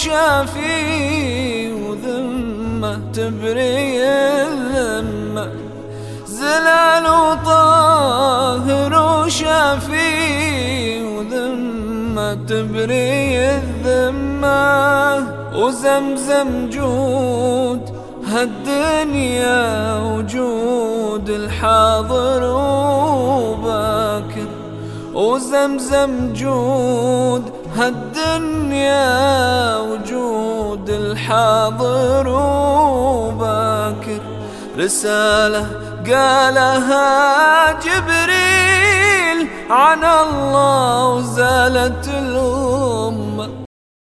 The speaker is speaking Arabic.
وشافي وذمة تبري الذمة. زلال وطاهر وشافي وذمة تبري الذمة. وزمزم جود هالدنيا وجود الحاضر وباكر. وزمزم جود هالدنيا الحاضر وباكر رسالة قالها جبريل عن الله وزالت الأمور